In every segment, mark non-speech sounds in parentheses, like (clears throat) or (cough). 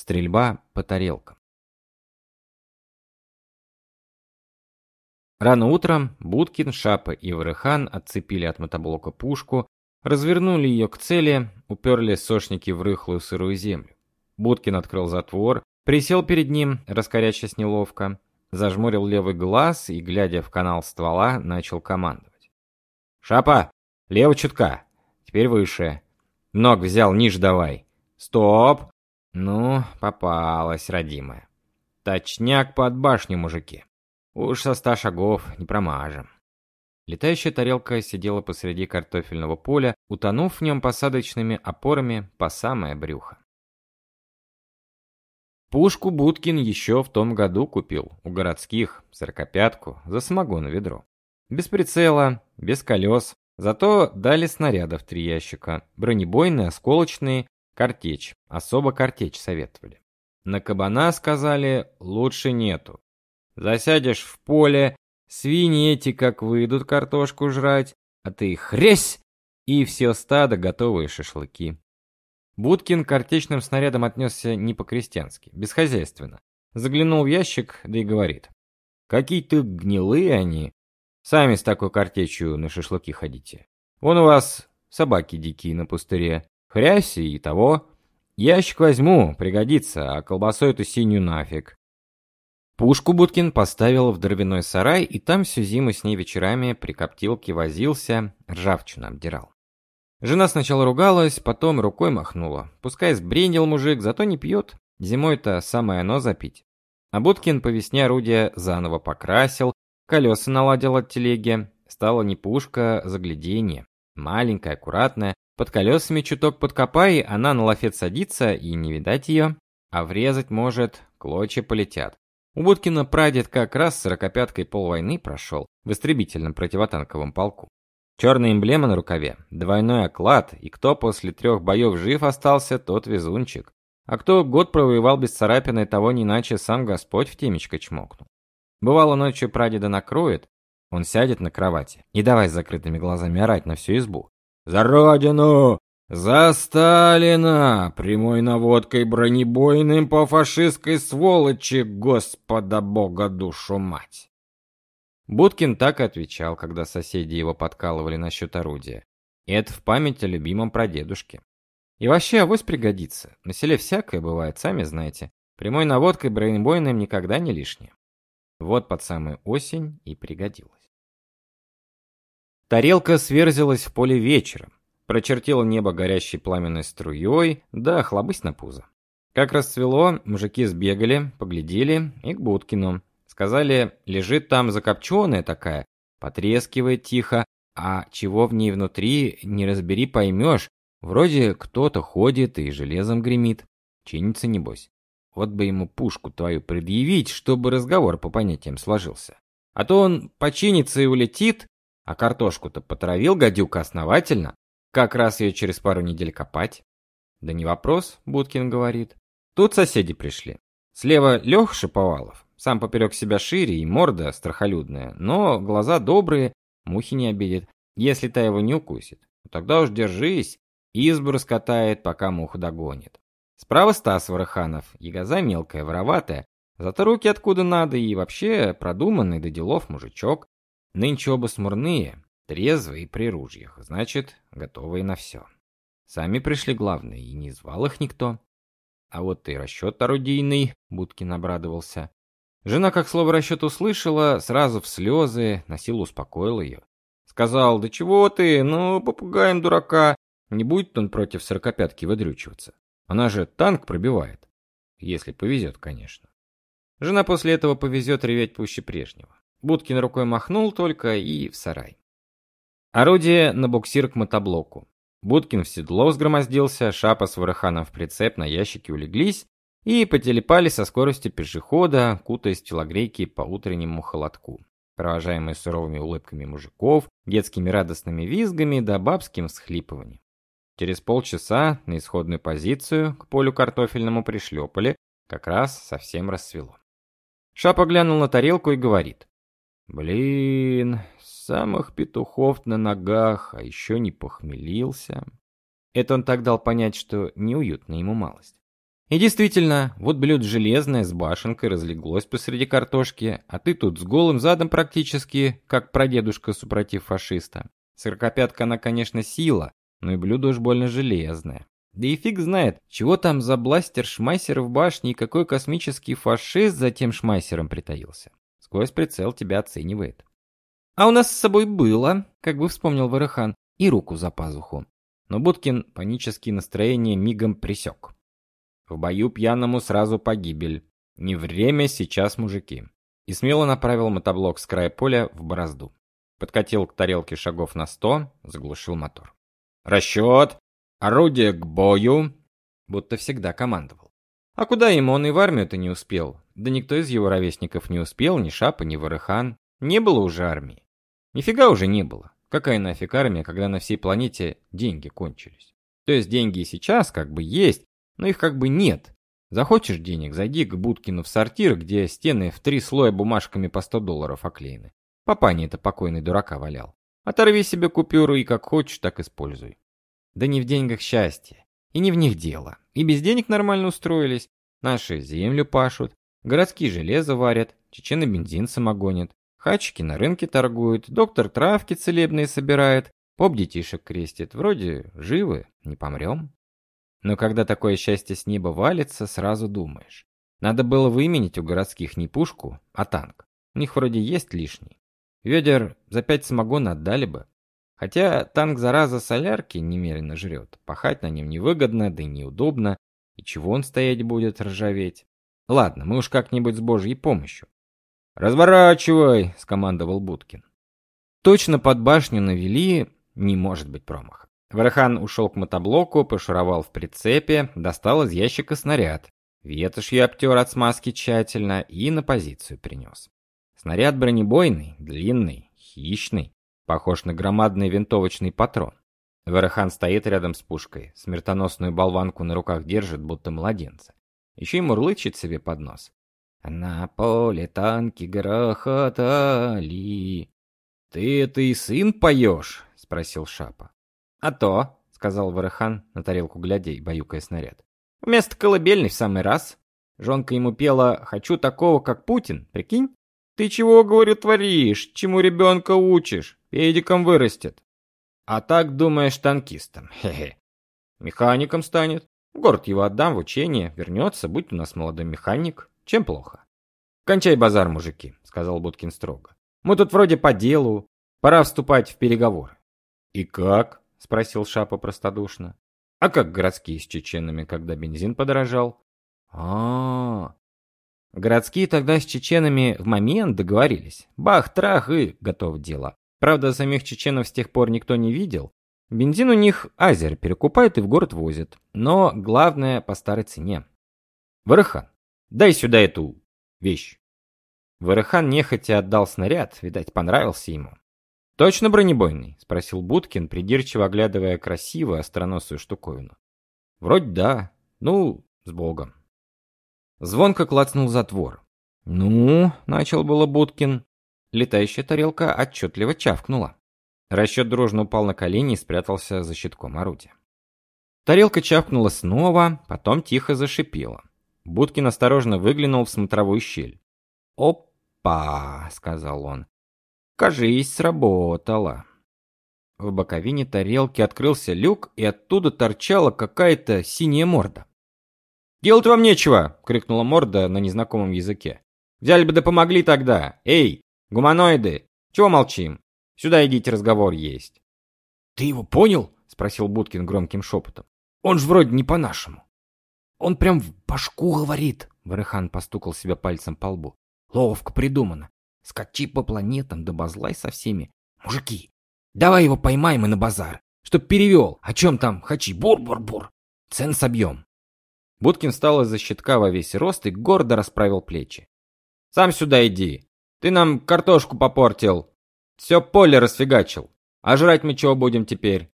Стрельба по тарелкам. Рано утром Будкин, Шапа и Варыхан отцепили от мотоблока пушку, развернули ее к цели, уперли сошники в рыхлую сырую землю. Будкин открыл затвор, присел перед ним, раскорячась неловко, зажмурил левый глаз и, глядя в канал ствола, начал командовать. «Шапа! Лево чутка! Теперь выше! Ног взял, ниже давай! Стоп! Ну, попалась, родимая. Точняк под башню, мужики. Уж со ста шагов не промажем. Летающая тарелка сидела посреди картофельного поля, утонув в нем посадочными опорами по самое брюхо. Пушку Будкин еще в том году купил у городских, сорокопятку, за самогон ведро. Без прицела, без колес, зато дали снарядов три ящика, бронебойные, осколочные Картечь. Особо картечь советовали. На кабана сказали, лучше нету. Засядешь в поле, свиньи эти как выйдут картошку жрать, а ты хресь, и все стадо готовые шашлыки. Будкин картечным снарядам отнесся не по-крестьянски, бесхозяйственно. Заглянул в ящик, да и говорит. Какие-то гнилые они. Сами с такой картечью на шашлыки ходите. Вон у вас собаки дикие на пустыре. Хряси и того. Ящик возьму, пригодится, а колбасу эту синюю нафиг. Пушку Будкин поставил в дровяной сарай, и там всю зиму с ней вечерами при коптилке возился, ржавчину обдирал. Жена сначала ругалась, потом рукой махнула. Пускай сбрендил мужик, зато не пьет. Зимой-то самое оно запить. А Будкин по весне орудие заново покрасил, колеса наладил от телеги. Стала не пушка, а загляденье. Маленькая, аккуратная, под колесами чуток подкопай, она на лафет садится, и не видать ее, а врезать может, клочья полетят. У Будкина прадед как раз сорокопяткой полвойны прошел в истребительном противотанковом полку. Черная эмблема на рукаве, двойной оклад, и кто после трех боев жив остался, тот везунчик. А кто год провоевал без царапины, того не иначе сам Господь в темечко чмокнул. Бывало ночью прадеда накроет, он сядет на кровати и давай с закрытыми глазами орать на всю избу. За Родину! За Сталина! Прямой наводкой бронебойным по фашистской сволочи, Господа Бога душу мать!» Будкин так и отвечал, когда соседи его подкалывали насчет орудия. И это в память о любимом прадедушке. И вообще, авось пригодится. На селе всякое бывает, сами знаете. Прямой наводкой бронебойным никогда не лишнее. Вот под самую осень и пригодилось. Тарелка сверзилась в поле вечером, прочертила небо горящей пламенной струей, да хлобысь на пузо. Как расцвело, мужики сбегали, поглядели и к Будкину. Сказали, лежит там закопченная такая, потрескивает тихо, а чего в ней внутри, не разбери поймешь. Вроде кто-то ходит и железом гремит. Чинится небось. Вот бы ему пушку твою предъявить, чтобы разговор по понятиям сложился. А то он починится и улетит, а картошку-то потравил гадюка основательно. Как раз ее через пару недель копать. Да не вопрос, Будкин говорит. Тут соседи пришли. Слева Лех Шиповалов, сам поперек себя шире и морда страхолюдная, но глаза добрые, мухи не обидит, если та его не укусит. Тогда уж держись, избу раскатает, пока муху догонит. Справа Стас Вараханов, ягоза мелкая, вороватая, зато руки откуда надо и вообще продуманный до делов мужичок. Нынче оба смурные, трезвые и при ружьях, значит, готовые на все. Сами пришли главные, и не звал их никто. А вот и расчет орудийный, Будкин обрадовался. Жена, как слово расчет услышала, сразу в слезы, на силу успокоил ее. Сказал, да чего ты, ну, попугаем дурака. Не будет он против сорокопятки выдрючиваться. Она же танк пробивает. Если повезет, конечно. Жена после этого повезет реветь пуще прежнего. Будкин рукой махнул только и в сарай. Орудие на буксир к мотоблоку. Будкин в седло взгромоздился, Шапа с Вараханом в прицеп на ящике улеглись и потелепали со скоростью пешехода, кутаясь в телогрейки по утреннему холодку, провожаемые суровыми улыбками мужиков, детскими радостными визгами да бабским всхлипыванием. Через полчаса на исходную позицию к полю картофельному пришлепали, как раз совсем рассвело. Шапа глянул на тарелку и говорит. Блин, самых петухов на ногах, а еще не похмелился. Это он так дал понять, что неуютно ему малость. И действительно, вот блюдо железное с башенкой разлеглось посреди картошки, а ты тут с голым задом практически, как прадедушка супротив фашиста. Сорокопятка она, конечно, сила, но и блюдо уж больно железное. Да и фиг знает, чего там за бластер-шмайсер в башне и какой космический фашист за тем шмайсером притаился. Сквозь прицел тебя оценивает. А у нас с собой было, как бы вспомнил Варахан, и руку за пазуху. Но Будкин панические настроения мигом пресек. В бою пьяному сразу погибель. Не время сейчас, мужики. И смело направил мотоблок с края поля в борозду. Подкатил к тарелке шагов на сто, заглушил мотор. Расчет! Орудие к бою! Будто всегда командовал. А куда ему он и в армию-то не успел? Да никто из его ровесников не успел, ни Шапа, ни Варыхан. Не было уже армии. Нифига уже не было. Какая нафиг армия, когда на всей планете деньги кончились? То есть деньги и сейчас как бы есть, но их как бы нет. Захочешь денег, зайди к Будкину в сортир, где стены в три слоя бумажками по 100 долларов оклеены. Папаня это покойный дурака валял. Оторви себе купюру и как хочешь, так используй. Да не в деньгах счастье. И не в них дело. И без денег нормально устроились. Наши землю пашут, городские железо варят, чечены бензин самогонят, хачики на рынке торгуют, доктор травки целебные собирает, поп детишек крестит. Вроде живы, не помрем. Но когда такое счастье с неба валится, сразу думаешь. Надо было выменить у городских не пушку, а танк. У них вроде есть лишний. Ведер за пять самогона отдали бы. Хотя танк зараза солярки немерено жрет. Пахать на нем невыгодно, да и неудобно. И чего он стоять будет ржаветь? Ладно, мы уж как-нибудь с божьей помощью. «Разворачивай!» — скомандовал Будкин. Точно под башню навели, не может быть промаха. Варахан ушел к мотоблоку, пошуровал в прицепе, достал из ящика снаряд. Ветошью обтер от смазки тщательно и на позицию принес. Снаряд бронебойный, длинный, хищный, похож на громадный винтовочный патрон. Варахан стоит рядом с пушкой, смертоносную болванку на руках держит, будто младенца. Еще и мурлычет себе под нос. На поле танки грохотали. «Ты это и сын поешь?» — спросил Шапа. «А то», — сказал Варахан, на тарелку глядя и баюкая снаряд. «Вместо колыбельной в самый раз. Жонка ему пела «Хочу такого, как Путин», прикинь? Ты чего, говорю, творишь? Чему ребенка учишь? Педиком вырастет. А так думаешь танкистом. Хе-хе. Механиком станет. Город его отдам в учение, вернется, будь у нас молодой механик. Чем плохо? Кончай базар, мужики, сказал Будкин строго. Мы тут вроде по делу. Пора вступать в переговоры. И как? — спросил Шапа простодушно. «А как городские с чеченами, когда бензин подорожал?» а, -а, -а. Городские тогда с чеченами в момент договорились. Бах-трах и готово дело. Правда, самих чеченов с тех пор никто не видел. Бензин у них азер перекупают и в город возят. Но главное по старой цене. Варыхан, дай сюда эту вещь. Варыхан нехотя отдал снаряд, видать, понравился ему. «Точно бронебойный?» — спросил Будкин, придирчиво оглядывая красивую остроносую штуковину. «Вроде да. Ну, с Богом». Звонко клацнул затвор. «Ну?» — начал было Будкин. Летающая тарелка отчетливо чавкнула. Расчет дружно упал на колени и спрятался за щитком орудия. Тарелка чавкнула снова, потом тихо зашипела. Будкин осторожно выглянул в смотровую щель. «Опа!» — сказал он. Кажись, сработало. В боковине тарелки открылся люк, и оттуда торчала какая-то синяя морда. «Делать вам нечего!» — крикнула морда на незнакомом языке. «Взяли бы да помогли тогда! Эй, гуманоиды! Чего молчим? Сюда идите, разговор есть!» «Ты его понял?» — спросил Будкин громким шепотом. «Он ж вроде не по-нашему». «Он прям в башку говорит!» — Варыхан постукал себя пальцем по лбу. «Ловко придумано. Скачи по планетам да базлай со всеми. Мужики, давай его поймаем и на базар. Чтоб перевел. О чем там? Хачи. Бур-бур-бур. Цен собьем. Будкин встал из-за щитка во весь рост и гордо расправил плечи. Сам сюда иди. Ты нам картошку попортил. Все поле расфигачил. А жрать мы чего будем теперь?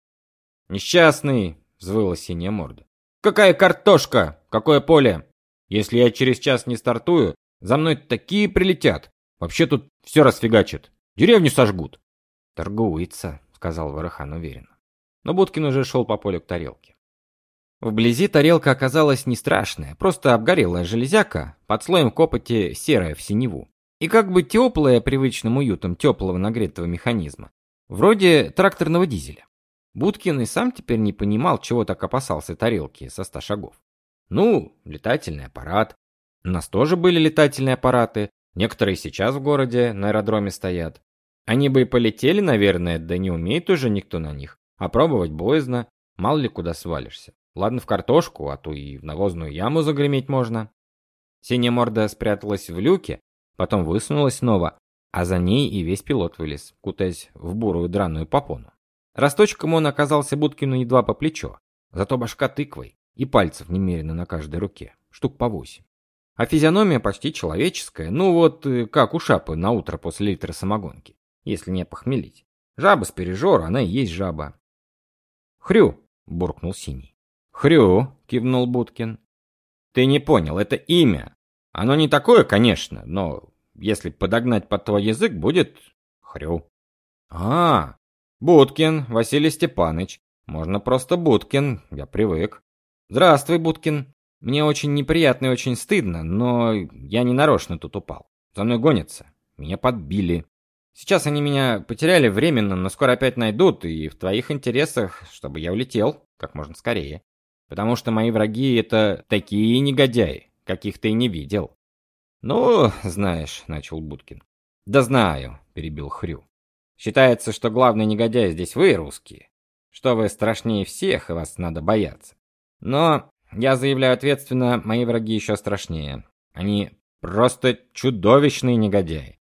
Несчастный, взвыла синяя морда. Какая картошка? Какое поле? Если я через час не стартую, за мной такие прилетят. Вообще тут все расфигачит. Деревню сожгут. Торгуется, сказал Варахан уверенно. Но Будкин уже шел по полю к тарелке. Вблизи тарелка оказалась не страшная, просто обгорелая железяка, под слоем копоти серая в синеву. И как бы теплая привычным уютом теплого нагретого механизма. Вроде тракторного дизеля. Будкин и сам теперь не понимал, чего так опасался тарелки со ста шагов. Ну, летательный аппарат. У нас тоже были летательные аппараты. Некоторые сейчас в городе на аэродроме стоят. Они бы и полетели, наверное, да не умеет уже никто на них. А пробовать боязно, мало ли куда свалишься. Ладно в картошку, а то и в навозную яму загреметь можно. Синяя морда спряталась в люке, потом высунулась снова, а за ней и весь пилот вылез, кутаясь в бурую драную попону. Росточком он оказался Будкину едва по плечо, зато башка тыквой и пальцев немерено на каждой руке, штук по восемь. А физиономия почти человеческая, ну вот э, как у шапы на утро после литра самогонки, если не похмелить. Жаба с пережора, она и есть жаба. Хрю, буркнул Синий. Хрю, кивнул Будкин. Ты не понял, это имя. Оно не такое, конечно, но если подогнать под твой язык, будет Хрю. А, Будкин Василий Степанович. Можно просто Будкин, я привык. Здравствуй, Будкин. Мне очень неприятно и очень стыдно, но я не нарочно тут упал. За мной гонятся. Меня подбили. Сейчас они меня потеряли временно, но скоро опять найдут, и в твоих интересах, чтобы я улетел как можно скорее. Потому что мои враги это такие негодяи, каких ты не видел. Ну, знаешь, начал Будкин. Да знаю, перебил Хрю. Считается, что главный негодяй здесь вы, русские. Что вы страшнее всех, и вас надо бояться. Но я заявляю ответственно, мои враги еще страшнее. Они просто чудовищные негодяи.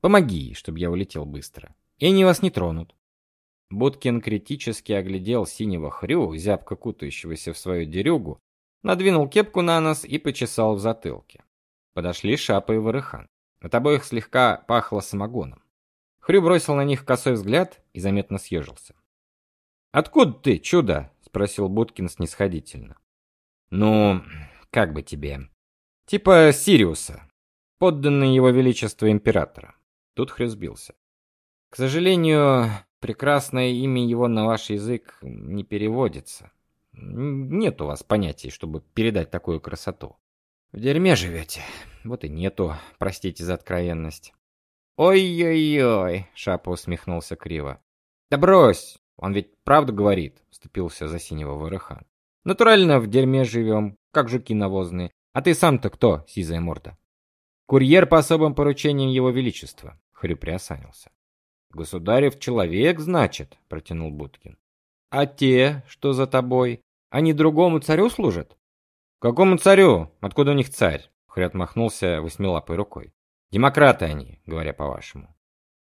Помоги, чтобы я улетел быстро. И они вас не тронут. Будкин критически оглядел синего хрю, зябко кутающегося в свою дерюгу, надвинул кепку на нос и почесал в затылке. Подошли Шапа и Варыхан. От обоих слегка пахло самогоном. Хрю бросил на них косой взгляд и заметно съежился. «Откуда ты, чудо?» — спросил Будкин снисходительно. «Ну, как бы тебе? Типа Сириуса, подданный его величества императора». Тут Хрю сбился. «К сожалению, прекрасное имя его на ваш язык не переводится. Нет у вас понятий, чтобы передать такую красоту. В дерьме живете. Вот и нету, простите за откровенность. Ой-ой-ой, Шапа усмехнулся криво. Да брось, он ведь правду говорит, вступился за синего Варыхан. Натурально в дерьме живем, как жуки навозные. А ты сам-то кто, сизая морда? Курьер по особым поручениям его величества, Хрю приосанился. Государев человек, значит, протянул Будкин. А те, что за тобой, они другому царю служат? Какому царю? Откуда у них царь? Хрю отмахнулся восьмилапой рукой. Демократы они, говоря по-вашему.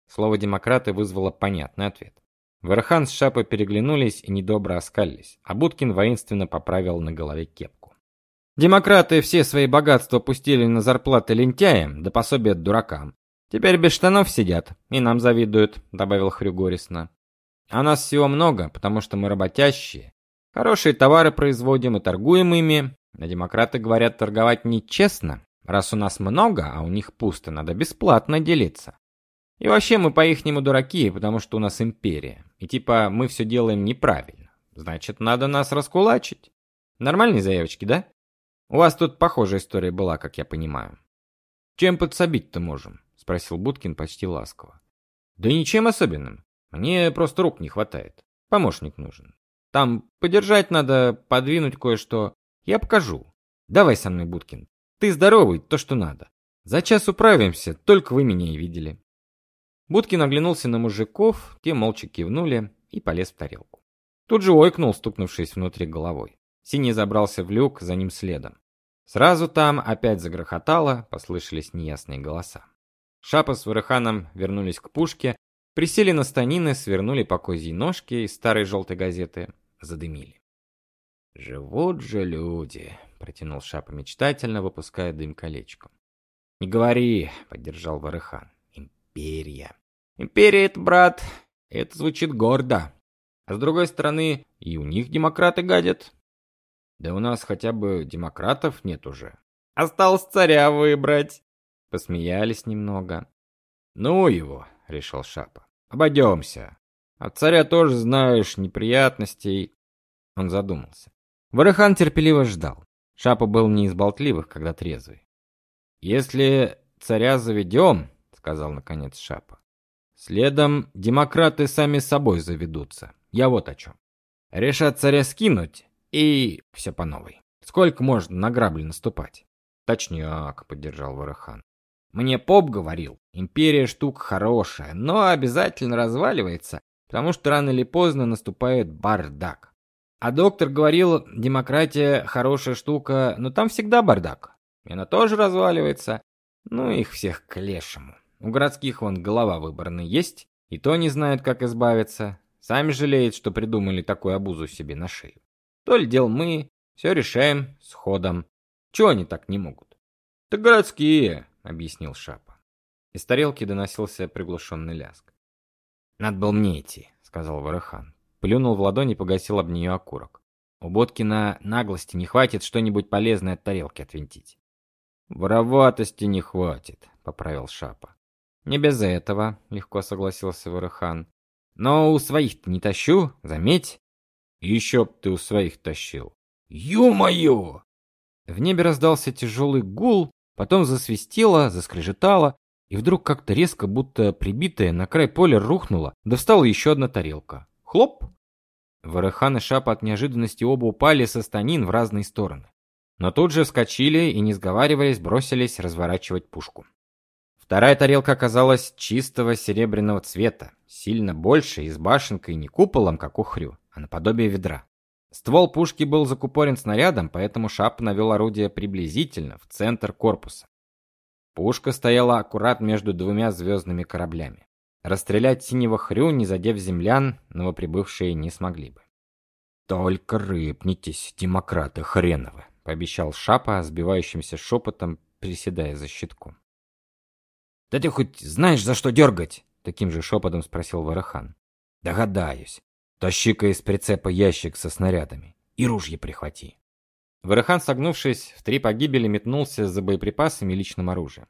Слово демократы вызвало понятный ответ. Верхан с Шапой переглянулись и недобро оскалились, а Будкин воинственно поправил на голове кепку. Демократы все свои богатства пустили на зарплаты лентяям, да пособия дуракам. Теперь без штанов сидят и нам завидуют, добавил Хрю горестно. А нас всего много, потому что мы работящие. Хорошие товары производим и торгуем ими. А демократы говорят, торговать нечестно, Раз у нас много, а у них пусто, надо бесплатно делиться. И вообще мы по-ихнему дураки, потому что у нас империя. И типа мы все делаем неправильно. Значит, надо нас раскулачить. Нормальные заявочки, да? У вас тут похожая история была, как я понимаю. Чем подсобить-то можем? спросил Будкин почти ласково. Да ничем особенным. Мне просто рук не хватает. Помощник нужен. Там подержать надо, подвинуть кое-что. Я покажу. Давай со мной, Будкин. Ты здоровый, то, что надо. За час управимся, только вы меня и видели. Будкин оглянулся на мужиков, те молча кивнули и полез в тарелку. Тут же ойкнул, стукнувшись внутри головой. Синий забрался в люк, за ним следом. Сразу там опять загрохотало, послышались неясные голоса. Шапа с Вырыханом вернулись к пушке, присели на станины, свернули по козьей ножке из старой желтой газеты, задымили. «Живут же люди», — протянул Шапа мечтательно, выпуская дым колечком. «Не говори», — поддержал Варыхан. «Империя». «Империя — это, брат, это звучит гордо. А с другой стороны, и у них демократы гадят». «Да у нас хотя бы демократов нет уже». «Осталось царя выбрать». Посмеялись немного. «Ну его», — решил Шапа. «Обойдемся. От царя тоже, знаешь, неприятностей». Он задумался. Варахан терпеливо ждал. Шапа был не из болтливых, когда трезвый. «Если царя заведем», — сказал наконец Шапа, — «следом демократы сами собой заведутся. Я вот о чем. Решат царя скинуть, и все по новой. Сколько можно на грабли наступать?» «Точняк», — поддержал Варахан. «Мне поп говорил, империя штука хорошая, но обязательно разваливается, потому что рано или поздно наступает бардак. А доктор говорил, демократия хорошая штука, но там всегда бардак. И она тоже разваливается. Ну, их всех к лешему. У городских вон голова выборная есть, и то не знают, как избавиться. Сами жалеют, что придумали такую обузу себе на шею. То ли дел мы, все решаем с ходом. Чего они так не могут? Так городские, объяснил Шапа. Из тарелки доносился приглушенный лязг. Надо было мне идти, сказал Варахан. Плюнул в ладонь и погасил об нее окурок. У Боткина наглости не хватит что-нибудь полезное от тарелки отвинтить. Вороватости не хватит, поправил Шапа. Не без этого, легко согласился Варахан. Но у своих-то не тащу, заметь. Еще б ты у своих тащил. Ё-моё! В небе раздался тяжелый гул, потом засвистело, заскрежетало, и вдруг как-то резко, будто прибитая, на край поля рухнула, да встала еще одна тарелка. Хлоп! Варахан и Шапа от неожиданности оба упали со станин в разные стороны. Но тут же вскочили и, не сговариваясь, бросились разворачивать пушку. Вторая тарелка оказалась чистого серебряного цвета, сильно больше и с башенкой не куполом, как у хрю, а наподобие ведра. Ствол пушки был закупорен снарядом, поэтому Шап навел орудие приблизительно в центр корпуса. Пушка стояла аккурат между двумя звездными кораблями. Расстрелять синего хрю, не задев землян, новоприбывшие не смогли бы. «Только рыпнитесь, демократы хреновы!» — пообещал Шапа сбивающимся шепотом, приседая за щитку. «Да ты хоть знаешь, за что дергать?» — таким же шепотом спросил Варахан. «Догадаюсь. Тащи-ка из прицепа ящик со снарядами и ружье прихвати». Варахан, согнувшись, в три погибели метнулся за боеприпасами и личным оружием.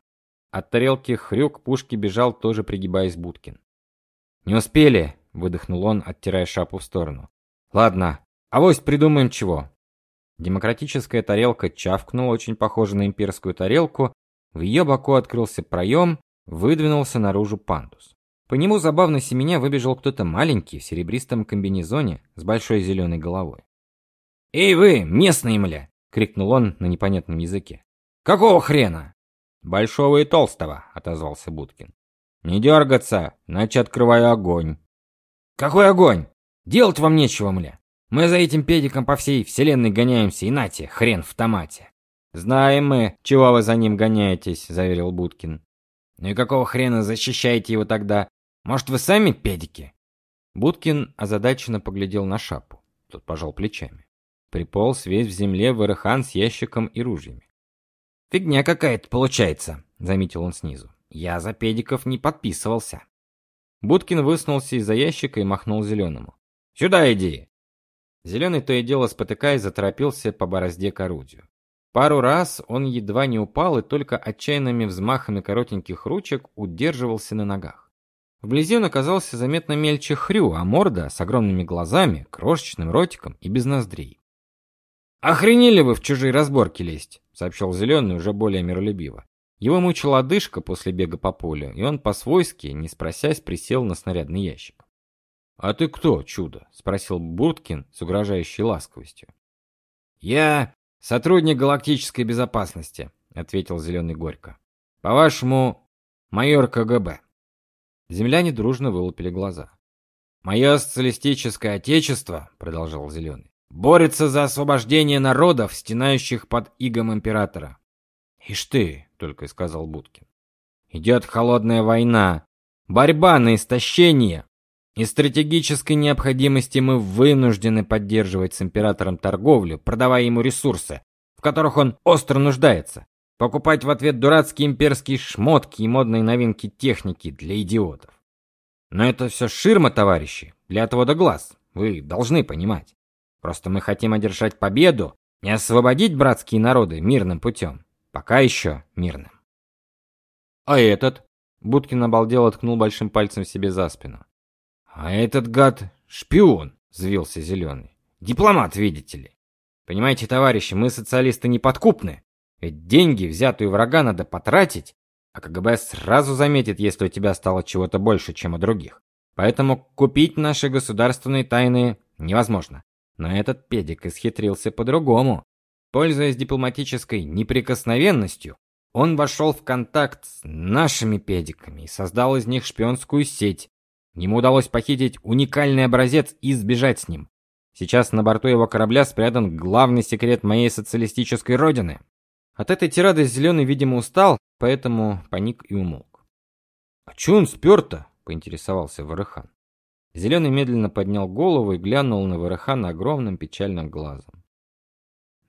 От тарелки хрюк пушки бежал, тоже пригибаясь Будкин. «Не успели!» — выдохнул он, оттирая шапу в сторону. «Ладно, авось придумаем чего». Демократическая тарелка чавкнула, очень похоже на имперскую тарелку. В ее боку открылся проем, выдвинулся наружу пандус. По нему забавно семеня выбежал кто-то маленький в серебристом комбинезоне с большой зеленой головой. «Эй вы, местные, мля!» — крикнул он на непонятном языке. «Какого хрена?» «Большого и толстого», — отозвался Будкин. «Не дергаться, иначе открываю огонь». «Какой огонь? Делать вам нечего, мля. Мы за этим педиком по всей вселенной гоняемся, и нате, хрен в томате». «Знаем мы, чего вы за ним гоняетесь», — заверил Будкин. «Ну и какого хрена защищаете его тогда? Может, вы сами педики?» Будкин озадаченно поглядел на шапу. Тот пожал плечами. Приполз весь в земле Варахан с ящиком и ружьями. «Фигня какая-то получается», — заметил он снизу. «Я за педиков не подписывался». Будкин высунулся из-за ящика и махнул зеленому. «Сюда иди!» Зеленый то и дело спотыкаясь заторопился по борозде к орудию. Пару раз он едва не упал и только отчаянными взмахами коротеньких ручек удерживался на ногах. Вблизи он оказался заметно мельче хрю, а морда с огромными глазами, крошечным ротиком и без ноздрей. «Охренели вы в чужие разборки лезть», — сообщил Зеленый уже более миролюбиво. Его мучила одышка после бега по полю, и он по-свойски, не спросясь, присел на снарядный ящик. «А ты кто, чудо?» — спросил Бурткин с угрожающей ласковостью. «Я сотрудник галактической безопасности», — ответил Зеленый горько. «По-вашему, майор КГБ». Земляне дружно вылупили глаза. «Мое социалистическое отечество», — продолжал Зеленый, Борется за освобождение народов, стенающих под игом императора. «Ишь ты», — только и сказал Будкин. «Идет холодная война, борьба на истощение. Из стратегической необходимости мы вынуждены поддерживать с императором торговлю, продавая ему ресурсы, в которых он остро нуждается, покупать в ответ дурацкие имперские шмотки и модные новинки техники для идиотов. Но это все ширма, товарищи, для отвода глаз, вы должны понимать. Просто мы хотим одержать победу и освободить братские народы мирным путем. Пока еще мирным. А этот? Будкин обалдел ткнул большим пальцем себе за спину. А этот гад шпион, взвился зеленый. Дипломат, видите ли. Понимаете, товарищи, мы социалисты неподкупны. Ведь деньги, взятые у врага, надо потратить, а КГБ сразу заметит, если у тебя стало чего-то больше, чем у других. Поэтому купить наши государственные тайны невозможно. Но этот педик исхитрился по-другому. Пользуясь дипломатической неприкосновенностью, он вошел в контакт с нашими педиками и создал из них шпионскую сеть. Ему удалось похитить уникальный образец и сбежать с ним. Сейчас на борту его корабля спрятан главный секрет моей социалистической родины. От этой тирады Зеленый, видимо, устал, поэтому паник и умолк. «А чё он спёр-то?» — поинтересовался Варахан. Зеленый медленно поднял голову и глянул на Варахана огромным печальным глазом.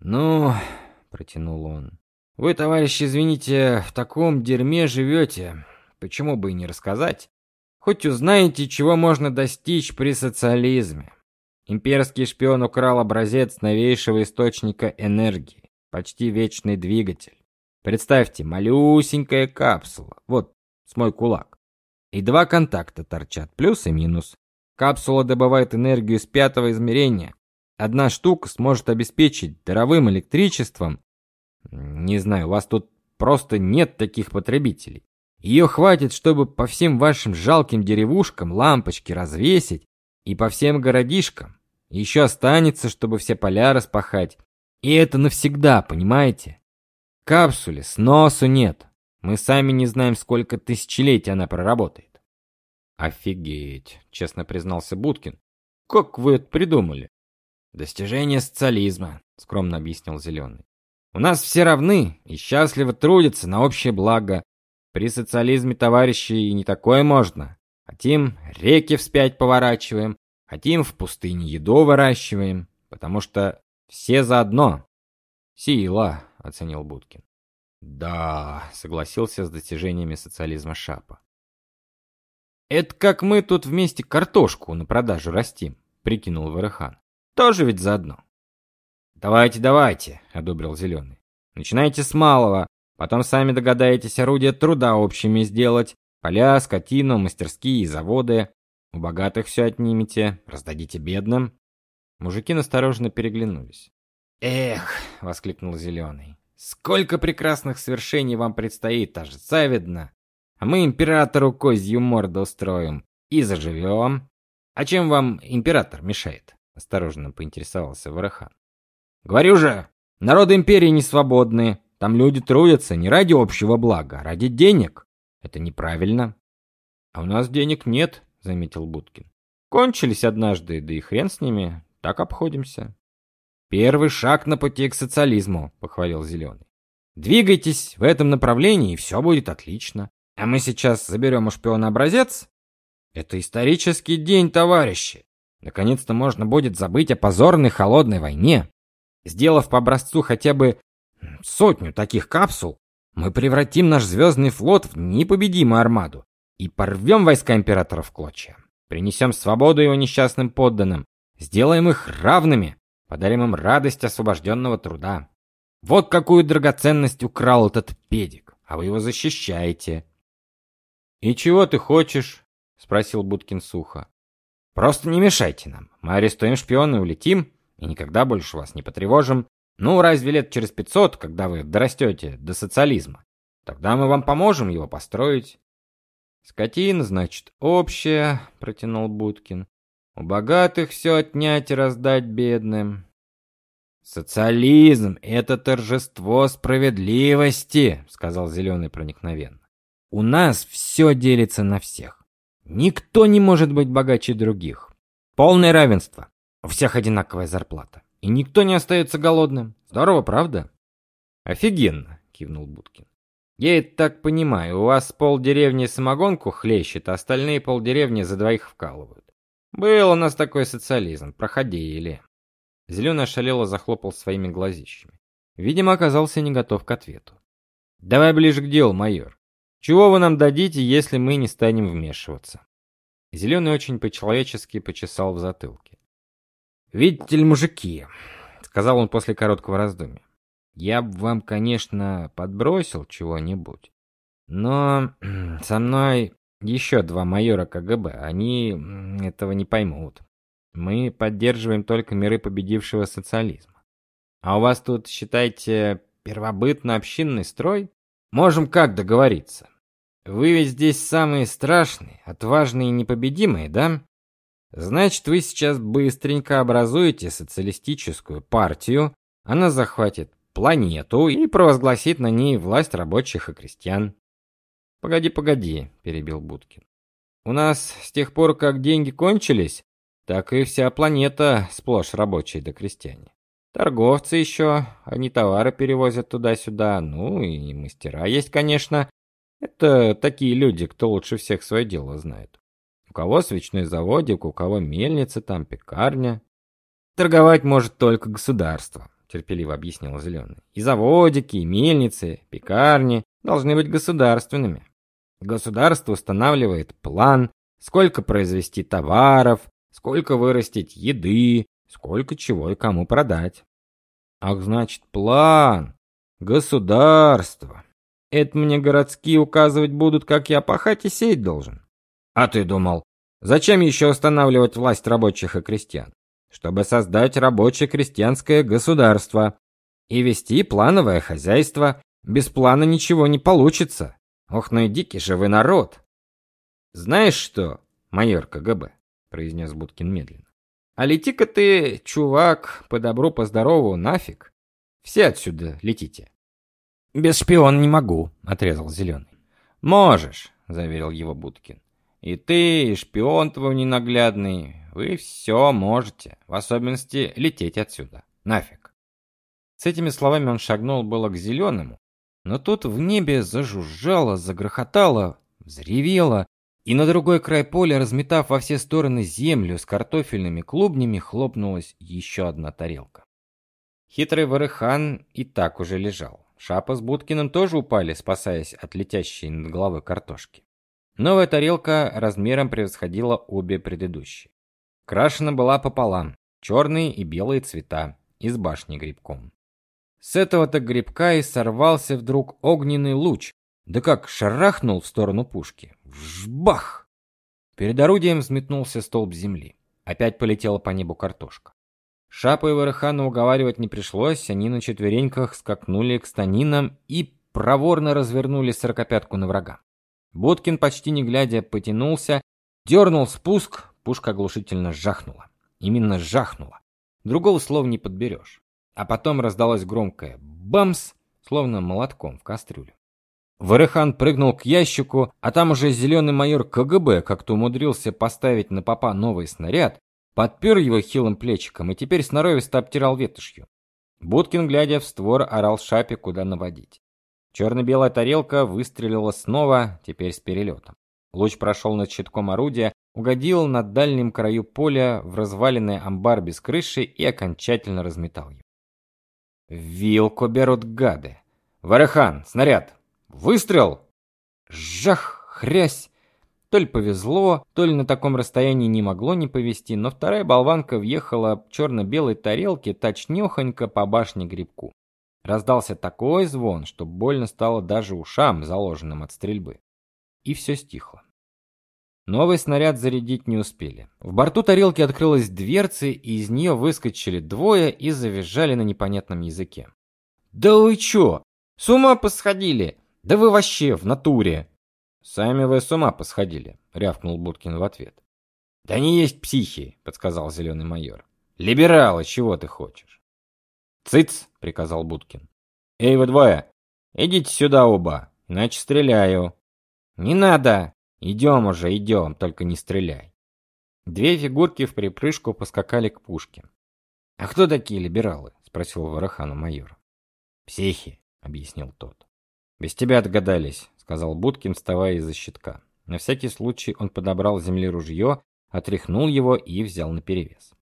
«Ну...» — протянул он. «Вы, товарищи, извините, в таком дерьме живете. Почему бы и не рассказать? Хоть узнаете, чего можно достичь при социализме. Имперский шпион украл образец новейшего источника энергии, почти вечный двигатель. Представьте, малюсенькая капсула, вот с мой кулак. И два контакта торчат, плюс и минус. Капсула добывает энергию из пятого измерения. Одна штука сможет обеспечить даровым электричеством. Не знаю, у вас тут просто нет таких потребителей. Ее хватит, чтобы по всем вашим жалким деревушкам лампочки развесить и по всем городишкам. Еще останется, чтобы все поля распахать. И это навсегда, понимаете? Капсуле сносу нет. Мы сами не знаем, сколько тысячелетий она проработает. Офигеть, честно признался Будкин. Как вы это придумали? Достижение социализма, скромно объяснил Зеленый. У нас все равны и счастливо трудятся на общее благо. При социализме, товарищи, и не такое можно. Хотим, реки вспять поворачиваем, хотим, в пустыне еду выращиваем, потому что все заодно. Сила, оценил Будкин. Да, согласился с достижениями социализма Шапа. Это как мы тут вместе картошку на продажу растим, прикинул Варахан. Тоже ведь заодно. Давайте, давайте, одобрил Зеленый. Начинайте с малого, Потом сами догадаетесь орудия труда общими сделать. Поля, скотину, мастерские и заводы. У богатых все отнимете, раздадите бедным. Мужики настороженно переглянулись. «Эх!» — воскликнул Зеленый. «Сколько прекрасных свершений вам предстоит, аж завидно! А мы императору козью морду устроим и заживем. А чем вам император мешает?» — осторожно поинтересовался Варахан. «Говорю же, народы империи не свободны, там люди трудятся не ради общего блага, а ради денег. Это неправильно. А у нас денег нет, заметил Будкин. Кончились однажды, да и хрен с ними, так обходимся. Первый шаг на пути к социализму, похвалил Зеленый. Двигайтесь в этом направлении, и все будет отлично. А мы сейчас заберем у шпиона образец. Это исторический день, товарищи. Наконец-то можно будет забыть о позорной холодной войне. Сделав по образцу хотя бы сотню таких капсул, мы превратим наш звездный флот в непобедимую армаду и порвем войска императора в клочья. Принесем свободу его несчастным подданным, сделаем их равными, подарим им радость освобожденного труда. Вот какую драгоценность украл этот педик, а вы его защищаете. И чего ты хочешь? спросил Будкин сухо. Просто не мешайте нам. Мы арестуем шпиона и улетим, и никогда больше вас не потревожим. Ну, разве лет через пятьсот, когда вы дорастете до социализма? Тогда мы вам поможем его построить. Скотина, значит, общая, протянул Будкин. У богатых все отнять и раздать бедным. Социализм это торжество справедливости, сказал Зеленый проникновенно. У нас все делится на всех. Никто не может быть богаче других. Полное равенство. У всех одинаковая зарплата и никто не остается голодным. Здорово, правда? Офигенно, кивнул Будкин. Я это так понимаю, у вас полдеревни самогонку хлещет, а остальные полдеревни за двоих вкалывают. Был у нас такой социализм, проходили. Зеленый ошалело захлопал своими глазищами. Видимо, оказался не готов к ответу. Давай ближе к делу, майор. Чего вы нам дадите, если мы не станем вмешиваться? Зеленый очень по-человечески почесал в затылке. «Видите ли, мужики», — сказал он после короткого раздумья, — «я бы вам, конечно, подбросил чего-нибудь, но (clears throat) со мной еще два майора КГБ, они этого не поймут. Мы поддерживаем только миры победившего социализма. А у вас тут, считайте, первобытно-общинный строй? Можем как договориться? Вы ведь здесь самые страшные, отважные и непобедимые, да? Значит, вы сейчас быстренько образуете социалистическую партию, она захватит планету и провозгласит на ней власть рабочих и крестьян. Погоди, погоди, перебил Будкин. У нас с тех пор, как деньги кончились, так и вся планета сплошь рабочие да крестьяне. Торговцы еще, они товары перевозят туда-сюда, ну и мастера есть, конечно. Это такие люди, кто лучше всех свое дело знает. У кого свечной заводик, у кого мельница, там пекарня. Торговать может только государство, терпеливо объяснил Зеленый. И заводики, и мельницы, пекарни должны быть государственными. Государство устанавливает план, сколько произвести товаров, сколько вырастить еды, сколько чего и кому продать. Ах, значит, план. Государство. Это мне городские указывать будут, как я пахать и сеять должен. А ты думал, зачем еще устанавливать власть рабочих и крестьян? Чтобы создать рабочее крестьянское государство и вести плановое хозяйство. Без плана ничего не получится. Ох, ну и дикий же вы народ. Знаешь что, майор КГБ, произнес Будкин медленно. А лети-ка ты, чувак, по добру, по здорову, нафиг. Все отсюда летите. Без шпиона не могу, отрезал Зеленый. Можешь, заверил его Будкин. И ты, и шпион твой ненаглядный, вы все можете, в особенности лететь отсюда. Нафиг. С этими словами он шагнул было к зеленому, но тут в небе зажужжало, загрохотало, взревело, и на другой край поля, разметав во все стороны землю с картофельными клубнями, хлопнулась еще одна тарелка. Хитрый Варыхан и так уже лежал. Шапа с Будкиным тоже упали, спасаясь от летящей над головой картошки. Новая тарелка размером превосходила обе предыдущие. Крашена была пополам, черные и белые цвета, и с башней грибком. С этого-то грибка и сорвался вдруг огненный луч, да как шарахнул в сторону пушки. Вжбах! Перед орудием взметнулся столб земли. Опять полетела по небу картошка. Шапа и Варахану уговаривать не пришлось, они на четвереньках скакнули к станинам и проворно развернули сорокопятку на врага. Боткин, почти не глядя, потянулся, дернул спуск, пушка оглушительно жахнула. Именно жахнула. Другого слова не подберешь. А потом раздалось громкое бамс, словно молотком в кастрюлю. Варехан прыгнул к ящику, а там уже зеленый майор КГБ как-то умудрился поставить на попа новый снаряд, подпер его хилым плечиком и теперь сноровисто обтирал ветошью. Будкин, глядя в створ, орал шапе, куда наводить. Черно-белая тарелка выстрелила снова, теперь с перелетом. Луч прошел над щитком орудия, угодил на дальнем краю поля в разваленный амбар без крыши и окончательно разметал его. Вилку берут гады. Варехан, снаряд! Выстрел! Жах, хрясь! То ли повезло, то ли на таком расстоянии не могло не повезти, но вторая болванка въехала в черно-белой тарелке точнёхонько по башне грибку. Раздался такой звон, что больно стало даже ушам, заложенным от стрельбы. И все стихло. Новый снаряд зарядить не успели. В борту тарелки открылась дверца, и из нее выскочили двое и завизжали на непонятном языке. «Да вы чё? С ума посходили? Да вы вообще в натуре. Сами вы с ума посходили, рявкнул Будкин в ответ. Да не есть психи, подсказал зеленый майор. Либералы, чего ты хочешь? Цыц, приказал Будкин. Эй, вы двое, идите сюда оба, иначе стреляю. Не надо. Идем уже, идем, только не стреляй. Две фигурки в припрыжку поскакали к пушке. А кто такие либералы? спросил Варахану майор. Психи, объяснил тот. Без тебя догадались, сказал Будкин, вставая из-за щитка. На всякий случай он подобрал с земли ружье, отряхнул его и взял наперевес.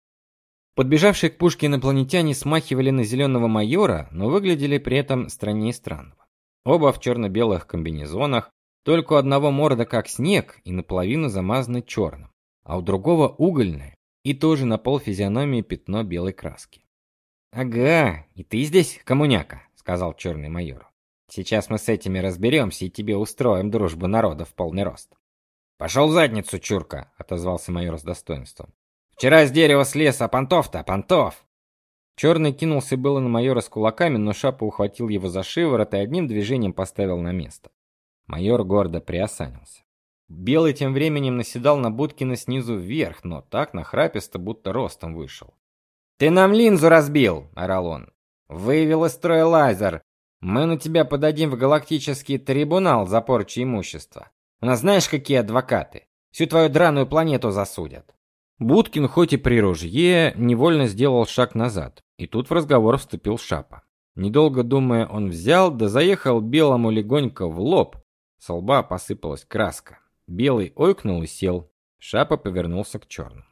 Подбежавшие к пушке инопланетяне смахивали на зеленого майора, но выглядели при этом страннее странного. Оба в черно-белых комбинезонах, только у одного морда как снег и наполовину замазана черным, а у другого угольная и тоже на пол физиономии пятно белой краски. "Ага, и ты здесь, коммуняка", сказал черный майор. Сейчас мы с этими разберемся и тебе устроим дружбу народов в полный рост. Пошел в задницу, чурка, отозвался майор с достоинством. Вчера с дерева слез, а понтов-то, понтов. Черный кинулся было на майора с кулаками, но Шапа ухватил его за шиворот и одним движением поставил на место. Майор гордо приосанился. Белый тем временем наседал на Будкина снизу вверх, но так нахраписто, будто ростом вышел. «Ты нам линзу разбил!» – орал он. «Вывел из строя лазер. Мы на тебя подадим в галактический трибунал за порчу имущества. У нас знаешь, какие адвокаты? Всю твою драную планету засудят». Будкин, хоть и при ружье, невольно сделал шаг назад, и тут в разговор вступил Шапа. Недолго думая, он взял да заехал белому легонько в лоб. С лба посыпалась краска. Белый ойкнул и сел. Шапа повернулся к черному.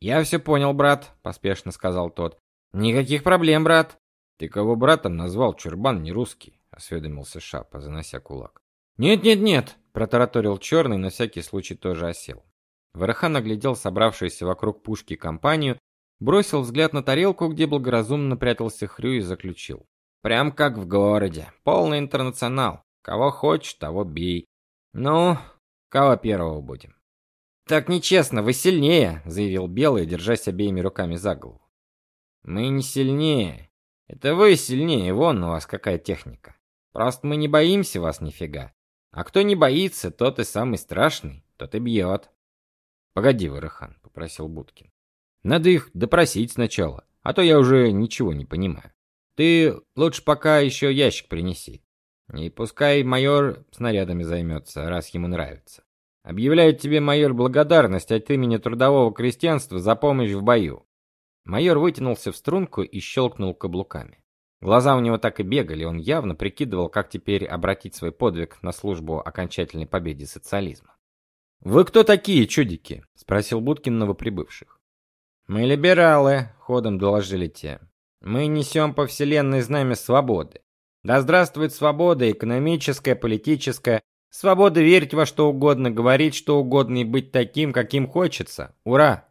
«Я все понял, брат», — поспешно сказал тот. «Никаких проблем, брат». «Ты кого братом назвал, чурбан не русский?» — осведомился Шапа, занося кулак. «Нет-нет-нет», — протараторил черный, на всякий случай тоже осел. Варахан оглядел собравшуюся вокруг пушки компанию, бросил взгляд на тарелку, где благоразумно прятался Хрю и заключил. «Прям как в городе. Полный интернационал. Кого хочешь, того бей. Ну, кого первого будем?» «Так нечестно, вы сильнее», — заявил Белый, держась обеими руками за голову. «Мы не сильнее. Это вы сильнее, вон у вас какая техника. Просто мы не боимся вас нифига. А кто не боится, тот и самый страшный, тот и бьет». «Погоди, Варахан», — попросил Будкин. «Надо их допросить сначала, а то я уже ничего не понимаю. Ты лучше пока еще ящик принеси. И пускай майор снарядами займется, раз ему нравится. Объявляет тебе майор благодарность от имени трудового крестьянства за помощь в бою. Майор вытянулся в струнку и щелкнул каблуками. Глаза у него так и бегали, он явно прикидывал, как теперь обратить свой подвиг на службу окончательной победе социализма. Вы кто такие, чудики? спросил Будкин новоприбывших. Мы либералы, ходом доложили те. Мы несем по вселенной знамя свободы. Да здравствует свобода экономическая, политическая, Свобода верить во что угодно, говорить что угодно и быть таким, каким хочется. Ура!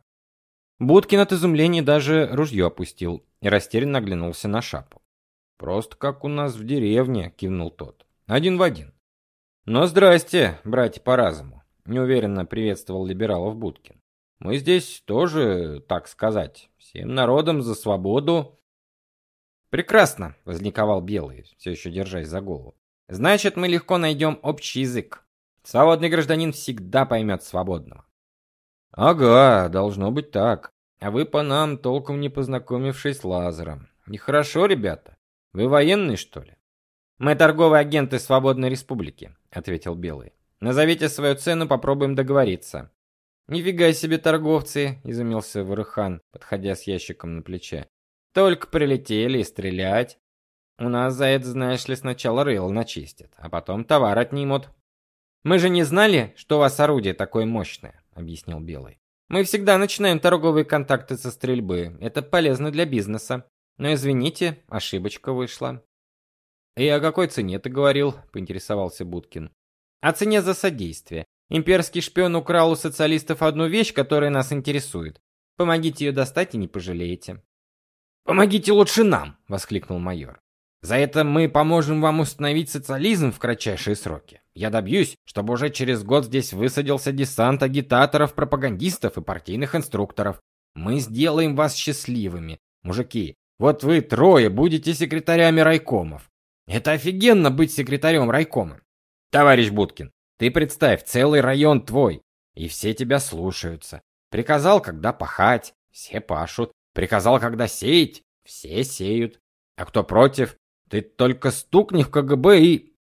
Будкин от изумления даже ружье опустил и растерянно оглянулся на Шапу. Просто как у нас в деревне, кивнул тот. Один в один. Но здрасте, братья по разуму, неуверенно приветствовал либералов Будкин. Мы здесь тоже, так сказать, всем народом за свободу. Прекрасно, возликовал Белый, все еще держась за голову. Значит, мы легко найдем общий язык. Свободный гражданин всегда поймет свободного. Ага, должно быть так. А вы по нам толком не познакомившись с лазером. Нехорошо, ребята. Вы военные, что ли? Мы торговые агенты Свободной Республики, ответил Белый. Назовите свою цену, попробуем договориться. Нифига себе торговцы, изумился Варыхан, подходя с ящиком на плече. Только прилетели и стрелять. У нас за это, знаешь ли, сначала рыл начистят, а потом товар отнимут. Мы же не знали, что у вас орудие такое мощное, объяснил Белый. Мы всегда начинаем торговые контакты со стрельбы. Это полезно для бизнеса. Но извините, ошибочка вышла. И о какой цене ты говорил? поинтересовался Будкин. О цене за содействие. Имперский шпион украл у социалистов одну вещь, которая нас интересует. Помогите ее достать и не пожалеете. Помогите лучше нам, воскликнул майор. За это мы поможем вам установить социализм в кратчайшие сроки. Я добьюсь, чтобы уже через год здесь высадился десант агитаторов, пропагандистов и партийных инструкторов. Мы сделаем вас счастливыми. Мужики, вот вы трое будете секретарями райкомов. Это офигенно быть секретарем райкома. Товарищ Будкин, ты представь, целый район твой, и все тебя слушаются. Приказал, когда пахать, все пашут. Приказал, когда сеять, все сеют. А кто против, ты только стукни в КГБ и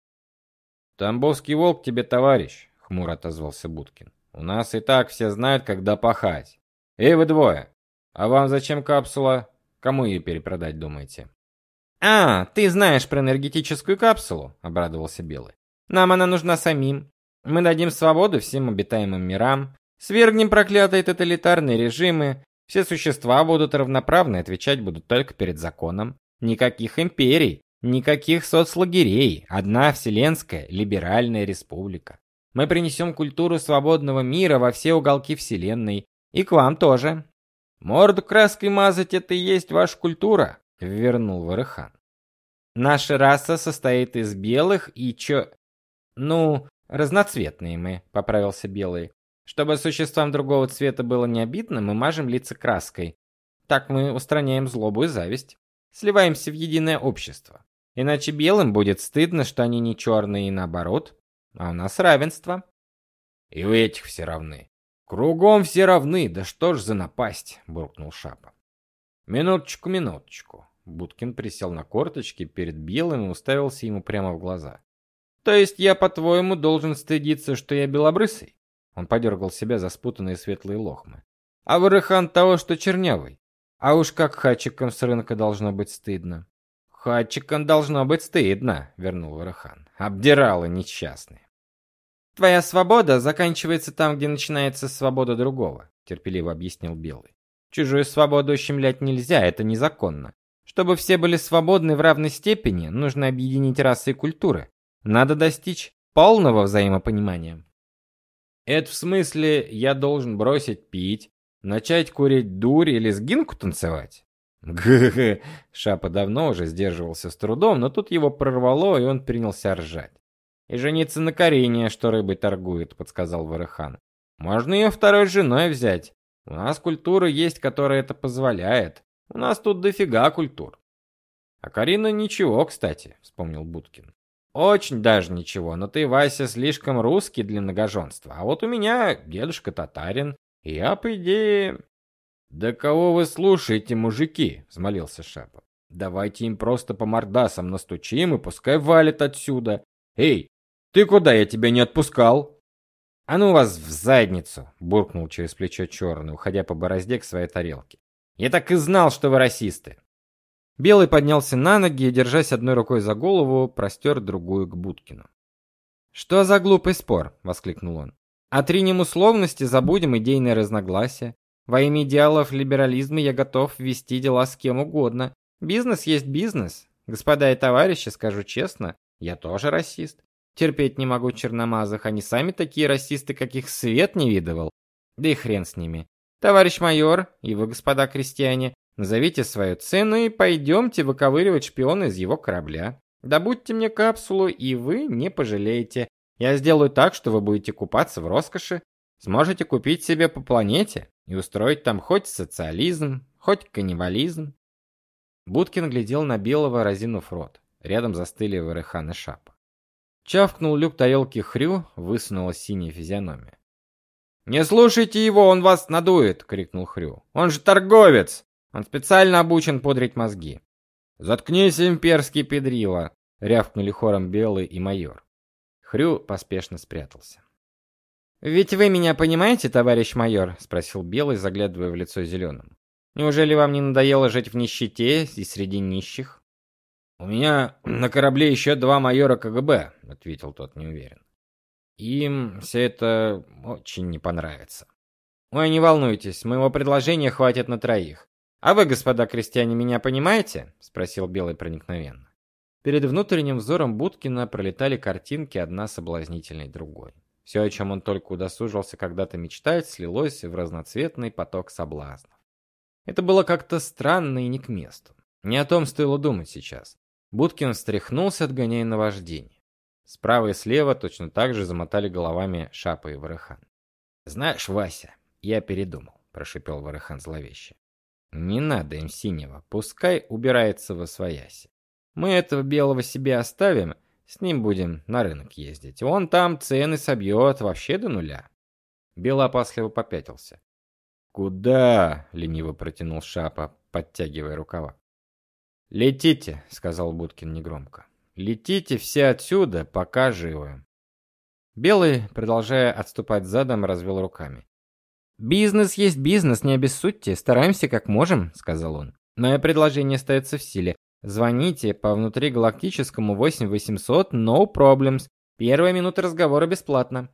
Тамбовский волк тебе товарищ, хмуро отозвался Будкин. У нас и так все знают, когда пахать. Эй, вы двое. А вам зачем капсула? Кому ее перепродать думаете? А, ты знаешь про энергетическую капсулу, обрадовался Белый. Нам она нужна самим. Мы дадим свободу всем обитаемым мирам, свергнем проклятые тоталитарные режимы, все существа будут равноправны, отвечать будут только перед законом. Никаких империй, Никаких соцлагерей, одна вселенская либеральная республика. Мы принесем культуру свободного мира во все уголки вселенной, и к вам тоже. Морду краской мазать это и есть ваша культура, вернул Варыхан. Наша раса состоит из белых и чё... Ну, разноцветные мы, поправился Белый. Чтобы существам другого цвета было не обидно, мы мажем лица краской. Так мы устраняем злобу и зависть, сливаемся в единое общество. Иначе белым будет стыдно, что они не черные и наоборот, а у нас равенство. И у этих все равны. Кругом все равны, да что ж за напасть, буркнул Шапа. Минуточку, минуточку. Будкин присел на корточки перед белым и уставился ему прямо в глаза. То есть я, по-твоему, должен стыдиться, что я белобрысый? Он подергал себя за спутанные светлые лохмы. А Варыхан того, что чернявый. А уж как хачикам с рынка должно быть стыдно. Хачикам должно быть стыдно, вернул Варыхан. Обдиралы несчастные. Твоя свобода заканчивается там, где начинается свобода другого, терпеливо объяснил Белый. Чужую свободу ущемлять нельзя, это незаконно. Чтобы все были свободны в равной степени, нужно объединить расы и культуры. Надо достичь полного взаимопонимания. Это в смысле, я должен бросить пить, начать курить дурь или сгинку танцевать? Г-г-г. (laughs) Шапа давно уже сдерживался с трудом, но тут его прорвало, и он принялся ржать. И жениться на Карине, что рыбой торгует, подсказал Варыхан. Можно ее второй женой взять. У нас культура есть, которая это позволяет. У нас тут дофига культур. А Карина ничего, кстати, вспомнил Будкин. Очень даже ничего, но ты, Вася, слишком русский для многоженства. А вот у меня дедушка татарин, и я, по идее... Да кого вы слушаете, мужики? взмолился Шапа. Давайте им просто по мордасам настучим и пускай валят отсюда. Эй, ты куда? Я тебя не отпускал. А ну вас в задницу, буркнул через плечо черный, уходя по борозде к своей тарелке. Я так и знал, что вы расисты. Белый поднялся на ноги и, держась одной рукой за голову, простер другую к Будкину. «Что за глупый спор?» — воскликнул он. «Отринем условности, забудем идейные разногласия. Во имя идеалов либерализма я готов вести дела с кем угодно. Бизнес есть бизнес. Господа и товарищи, скажу честно, я тоже расист. Терпеть не могу черномазых, они сами такие расисты, каких свет не видывал. Да и хрен с ними. Товарищ майор и вы, господа крестьяне, Назовите свою цену и пойдемте выковыривать шпиона из его корабля. Добудьте мне капсулу, и вы не пожалеете. Я сделаю так, что вы будете купаться в роскоши, сможете купить себе по планете и устроить там хоть социализм, хоть каннибализм. Будкин глядел на белого, разинув рот. Рядом застыли Варехан и Шапа. Чавкнул люк тарелки хрю, высунула синяя физиономия. «Не слушайте его, он вас надует!» — крикнул Хрю. «Он же торговец! Он специально обучен пудрить мозги. Заткнись, имперский педрила, рявкнули хором Белый и майор. Хрю поспешно спрятался. Ведь вы меня понимаете, товарищ майор, спросил Белый, заглядывая в лицо зеленому. Неужели вам не надоело жить в нищете и среди нищих? У меня на корабле еще два майора КГБ, ответил тот неуверенно. Им все это очень не понравится. Ой, не волнуйтесь, моего предложения хватит на троих. А вы, господа крестьяне, меня понимаете? спросил Белый проникновенно. Перед внутренним взором Будкина пролетали картинки одна соблазнительной другой. Все, о чем он только удосужился когда-то мечтать, слилось в разноцветный поток соблазнов. Это было как-то странно и не к месту. Не о том стоило думать сейчас. Будкин встряхнулся, отгоняя наваждение. Справа и слева точно так же замотали головами Шапа и Варыхан. "Знаешь, Вася, я передумал", прошипел Варыхан зловеще. Не надо им синего, пускай убирается во свояси. Мы этого белого себе оставим, с ним будем на рынок ездить. Он там цены собьет вообще до нуля. Белый опасливо попятился. Куда? лениво протянул Шапа, подтягивая рукава. Летите, сказал Будкин негромко. Летите все отсюда, пока живы. Белый, продолжая отступать задом, развел руками. Бизнес есть бизнес, не обессудьте, стараемся как можем, сказал он. Мое предложение остается в силе. Звоните по внутригалактическому 8800 no problems. Первая минута разговора бесплатно.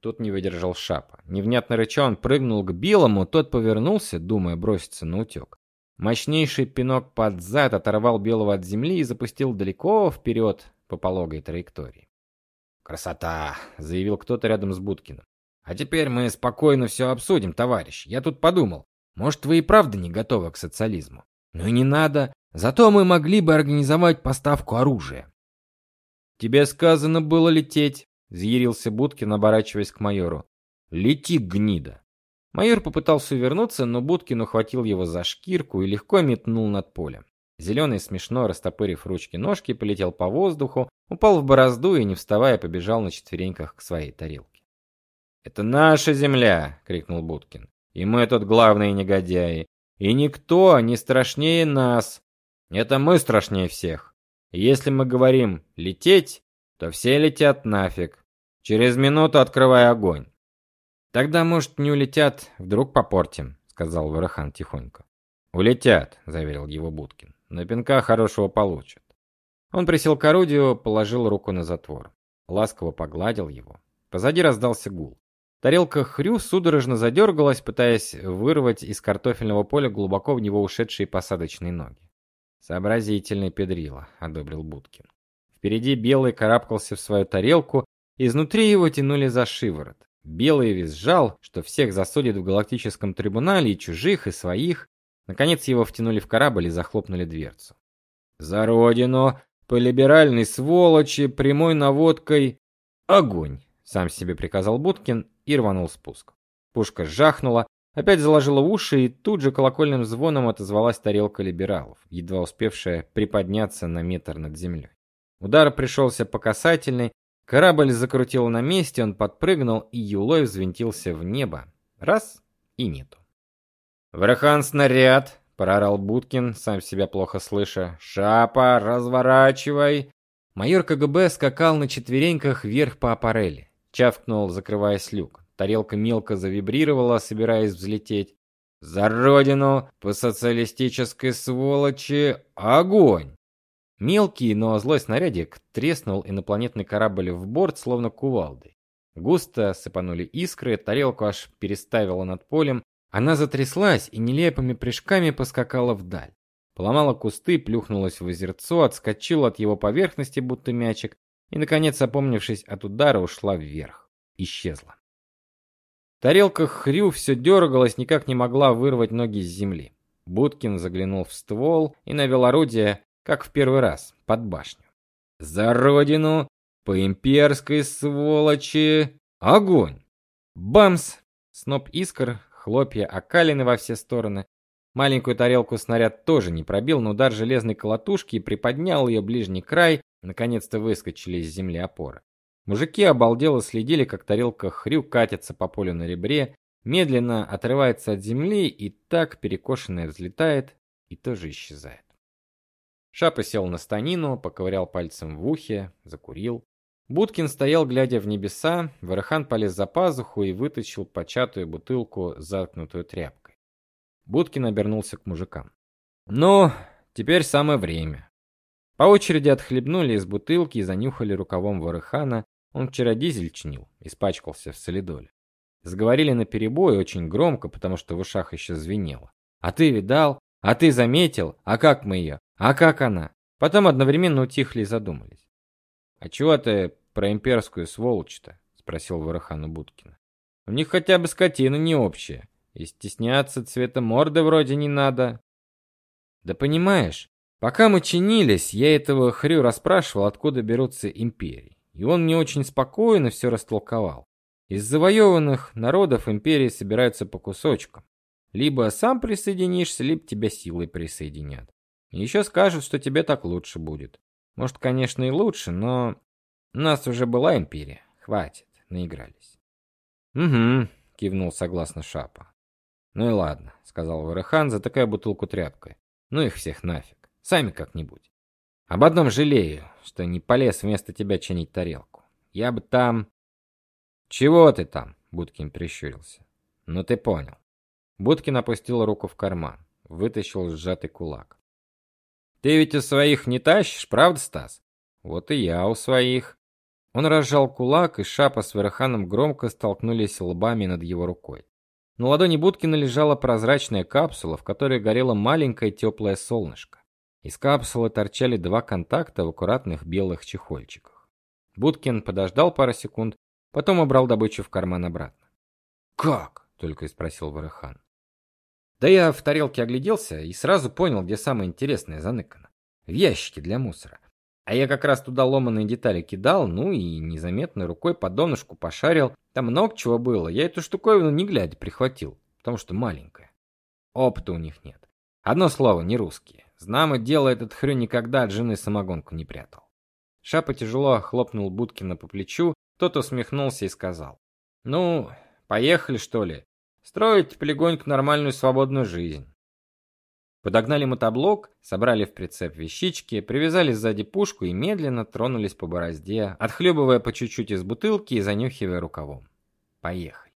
Тут не выдержал Шапа. Невнятно рыча он прыгнул к Билому, тот повернулся, думая броситься на утек. Мощнейший пинок под зад оторвал Белого от земли и запустил далеко вперед по пологой траектории. «Красота!» — заявил кто-то рядом с Будкиным. А теперь мы спокойно все обсудим, товарищ. Я тут подумал, может, вы и правда не готовы к социализму. Ну и не надо. Зато мы могли бы организовать поставку оружия. Тебе сказано было лететь, взъярился Будкин, оборачиваясь к майору. Лети, гнида. Майор попытался увернуться, но Будкин ухватил его за шкирку и легко метнул над полем. Зеленый, смешно растопырив ручки-ножки, полетел по воздуху, упал в борозду и, не вставая, побежал на четвереньках к своей тарелке. «Это наша земля!» — крикнул Будкин. «И мы тут главные негодяи. И никто не страшнее нас. Это мы страшнее всех. Если мы говорим «лететь», то все летят нафиг. Через минуту открывай огонь. Тогда, может, не улетят, вдруг попортим, сказал Варахан тихонько. Улетят, заверил его Будкин. На пинка хорошего получат. Он присел к орудию, положил руку на затвор, ласково погладил его. Позади раздался гул. Тарелка хрю судорожно задергалась, пытаясь вырвать из картофельного поля глубоко в него ушедшие посадочные ноги. Сообразительный педрила, одобрил Будкин. Впереди белый карабкался в свою тарелку, изнутри его тянули за шиворот. Белый визжал, что всех засудит в галактическом трибунале и чужих, и своих. Наконец его втянули в корабль и захлопнули дверцу. За родину, по либеральной сволочи, прямой наводкой огонь, сам себе приказал Будкин и рванул спуск. Пушка жахнула, опять заложила уши, и тут же колокольным звоном отозвалась тарелка либералов, едва успевшая приподняться на метр над землей. Удар пришелся по касательной, Корабль закрутил на месте, он подпрыгнул и юлой взвинтился в небо. Раз и нету. «Врахан снаряд!» — проорал Будкин, сам себя плохо слыша. «Шапа, разворачивай!» Майор КГБ скакал на четвереньках вверх по аппарели. Чавкнул, закрываясь люк. Тарелка мелко завибрировала, собираясь взлететь. «За родину! По социалистической сволочи! Огонь!» Мелкий, но злой снарядик треснул инопланетный корабль в борт, словно кувалдой. Густо сыпанули искры, тарелку аж переставило над полем. Она затряслась и нелепыми прыжками поскакала вдаль. Поломала кусты, плюхнулась в озерцо, отскочила от его поверхности, будто мячик, и, наконец, опомнившись от удара, ушла вверх. Исчезла. Тарелка хрю все дергалась, никак не могла вырвать ноги с земли. Будкин заглянул в ствол и навел орудие, как в первый раз, под башню. За родину, по имперской сволочи, огонь! Бамс! Сноп искр, хлопья окалины во все стороны. Маленькую тарелку снаряд тоже не пробил, но удар железной колотушки приподнял ее ближний край, наконец-то выскочили из земли опоры. Мужики обалдело следили, как тарелка хрю катится по полю на ребре, медленно отрывается от земли и так перекошенная взлетает и тоже исчезает. Шапа сел на станину, поковырял пальцем в ухе, закурил. Будкин стоял, глядя в небеса, Варахан полез за пазуху и вытащил початую бутылку, заткнутую тряпкой. Будкин обернулся к мужикам. «Ну, теперь самое время». По очереди отхлебнули из бутылки и занюхали рукавом Варахана. Он вчера дизель чинил, испачкался в солидоле. Сговорили наперебой очень громко, потому что в ушах еще звенело. «А ты видал? А ты заметил? А как мы ее? А как она? Потом одновременно утихли и задумались. А чего ты про имперскую сволочь-то? спросил Варахану Будкина. У них хотя бы скотина не общая, и стесняться цвета морды вроде не надо. Да понимаешь, пока мы чинились, я этого хрю расспрашивал, откуда берутся империи. И он мне очень спокойно все растолковал. Из завоеванных народов империи собираются по кусочкам. Либо сам присоединишься, либо тебя силой присоединят. Еще скажут, что тебе так лучше будет. Может, конечно, и лучше, но у нас уже была империя. Хватит, наигрались. Угу, кивнул согласно Шапа. Ну и ладно, сказал Варахан, затыкая бутылку тряпкой. Ну их всех нафиг. Сами как-нибудь. Об одном жалею, что не полез вместо тебя чинить тарелку. Я бы там Чего ты там? Будкин прищурился. Ну ты понял. Будкин опустил руку в карман, вытащил сжатый кулак. Ты ведь у своих не тащишь, правда, Стас? Вот и я у своих. Он разжал кулак, и Шапа с Верханом громко столкнулись лбами над его рукой. На ладони Будкина лежала прозрачная капсула, в которой горело маленькое теплое солнышко. Из капсулы торчали два контакта в аккуратных белых чехольчиках. Будкин подождал пару секунд, потом убрал добычу в карман обратно. "Как?" только и спросил Варахан. Да я в тарелке огляделся и сразу понял, где самое интересное заныкано. В ящике для мусора. А я как раз туда ломаные детали кидал, ну и незаметной рукой по донышку пошарил, Там много чего было. Я эту штуковину не глядя прихватил, потому что маленькая. Опыта у них нет. Одно слово, не русские. Знамо дело этот хрю никогда от жены самогонку не прятал. Шапа тяжело хлопнул Будкина по плечу, тот усмехнулся и сказал: "Ну, поехали, что ли? Строить полегоньку нормальную свободную жизнь". Подогнали мотоблок, собрали в прицеп вещички, привязали сзади пушку и медленно тронулись по борозде, отхлебывая по чуть-чуть из бутылки и занюхивая рукавом. Поехали.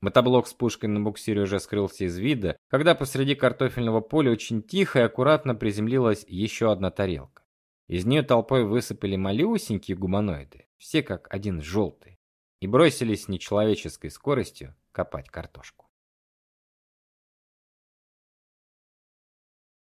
Мотоблок с пушкой на буксире уже скрылся из вида, когда посреди картофельного поля очень тихо и аккуратно приземлилась еще одна тарелка. Из нее толпой высыпали малюсенькие гуманоиды, все как один желтый, и бросились с нечеловеческой скоростью копать картошку.